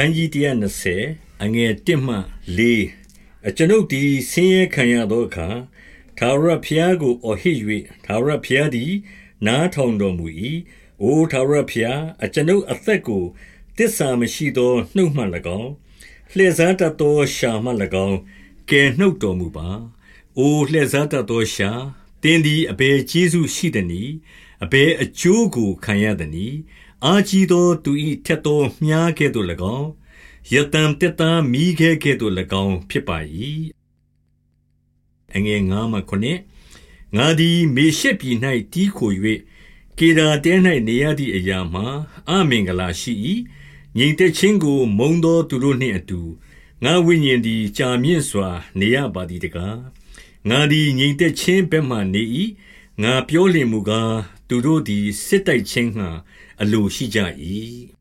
ခန်းကြီး120အငယ်1မှ4အကျွန်ုပ်သည်ဆင်းရဲခံရသောအခါသာရဖျားကိုအဟစ်၍သာရဖျားသည်နားထောင်တော်မူ၏အိုသာရဖျားအကျွန်ုပ်အသက်ကိုတစ္ဆာမရှိသောနှုတ်မှ၎င်းလှည့်စားတတ်သောရှာမှ၎င်းကယ်နှုတ်တော်မူပါအိုလှည့်စားတတ်သောရှာတင်းသည်အဘယ်ကျေးဇူးရှိသနည်းအဘယ်အကျိုးကိုခံရသနည်း အာကြီးသောသူ၏ထက်သောမြားကဲ့သို့၎င်းယတံတက်သားမိခဲကဲ့သို့၎င်းဖြစ်ပါ၏အငယ်9မှ9ငါသည်မေရှက်ပြည်၌တီးခို၍ကေဒါတဲ၌နေရသည့်အရာမှာအမင်္ဂလာရှိ၏ငြိမ်သက်ခြင်းကို မုံသောသူတို့နှင့်အတူငါဝိညာဉ်သည်ကြာမြင့်စွာ နေရပါသည်တကားငါသည်ငြိမ်သက်ခြင်းဘက်မှနေ၏ငါပြောလျင်မူကား သူတို့သည် စစ်တိုက်ခြင်းငှာအလိုရှိကြ၏